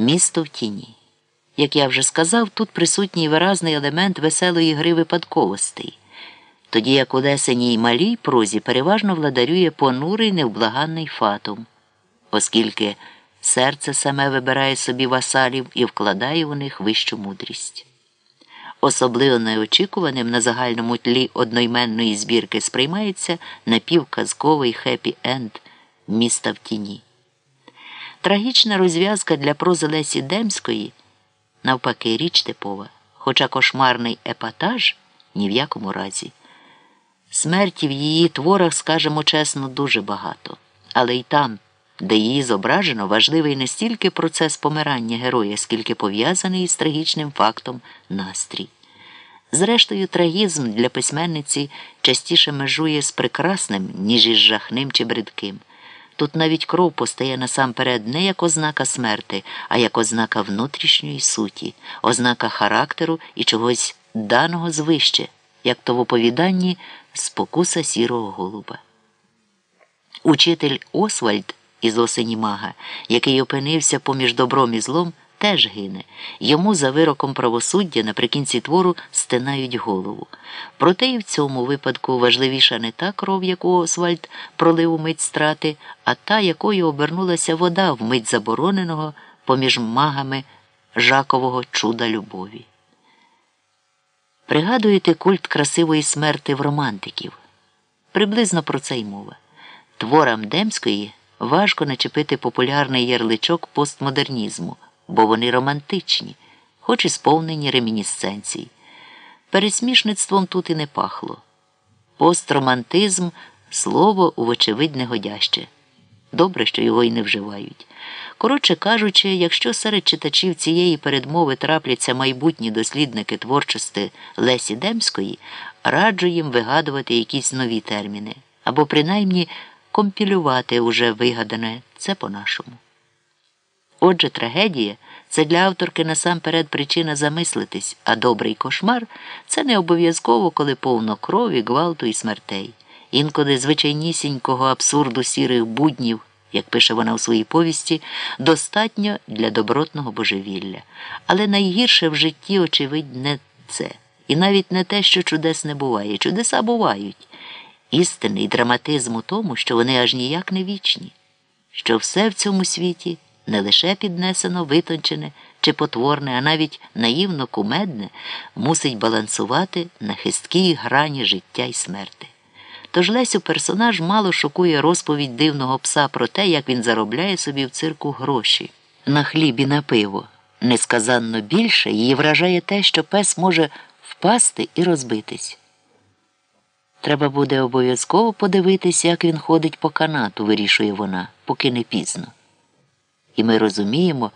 Місто в тіні. Як я вже сказав, тут присутній виразний елемент веселої гри випадковостей, тоді як у лесеній малій прозі переважно владарює понурий невблаганний фатум, оскільки серце саме вибирає собі васалів і вкладає у них вищу мудрість. Особливо неочікуваним на загальному тлі одноіменної збірки сприймається напівказковий хеппі-енд міста в тіні. Трагічна розв'язка для прози Лесі Демської навпаки річ типова, хоча кошмарний епатаж ні в якому разі. Смерті в її творах, скажемо чесно, дуже багато, але й там, де її зображено, важливий не стільки процес помирання героя, скільки пов'язаний із трагічним фактом настрій. Зрештою, трагізм для письменниці частіше межує з прекрасним, ніж із жахним чи бридким. Тут навіть кров постає насамперед не як ознака смерти, а як ознака внутрішньої суті, ознака характеру і чогось даного звище, як то в оповіданні спокуса сірого голуба. Учитель Освальд із осені мага, який опинився поміж добром і злом, теж гине. Йому за вироком правосуддя наприкінці твору стинають голову. Проте і в цьому випадку важливіша не та кров, яку Освальд пролив у мить страти, а та, якою обернулася вода в мить забороненого поміж магами Жакового чуда любові. Пригадуєте культ красивої смерти в романтиків? Приблизно про це й мова. Творам Демської важко начепити популярний ярличок постмодернізму, бо вони романтичні, хоч і сповнені ремінісценцій. Пересмішництвом тут і не пахло. Постромантизм слово, вочевидь, негодяще. Добре, що його й не вживають. Коротше кажучи, якщо серед читачів цієї передмови трапляться майбутні дослідники творчості Лесі Демської, раджу їм вигадувати якісь нові терміни або принаймні компілювати уже вигадане це по-нашому. Отже, трагедія це для авторки насамперед причина замислитись, а добрий кошмар це не обов'язково, коли повно крові, гвалту і смертей. Інколи звичайнісінького абсурду сірих буднів, як пише вона у своїй повісті, достатньо для добротного божевілля. Але найгірше в житті, очевидь, не це. І навіть не те, що чудес не буває. Чудеса бувають. Істинний драматизм у тому, що вони аж ніяк не вічні, що все в цьому світі не лише піднесено, витончене чи потворне, а навіть наївно кумедне, мусить балансувати на хисткій грані життя і смерти. Тож Лесю персонаж мало шокує розповідь дивного пса про те, як він заробляє собі в цирку гроші на хліб і на пиво. Несказанно більше її вражає те, що пес може впасти і розбитись. Треба буде обов'язково подивитися, як він ходить по канату, вирішує вона, поки не пізно. І ми розуміємо,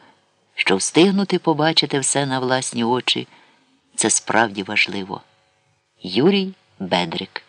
що встигнути побачити все на власні очі це справді важливо. Юрій Бедрик